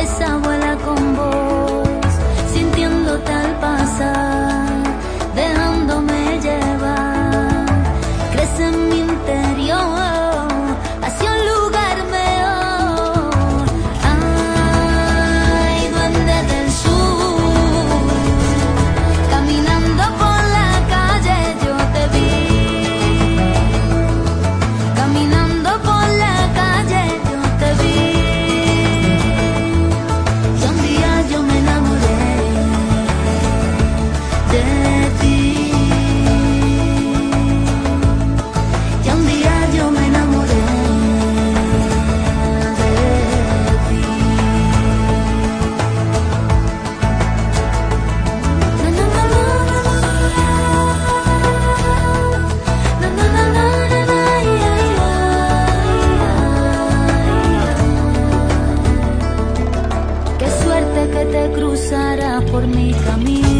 ऐसा por mi camino.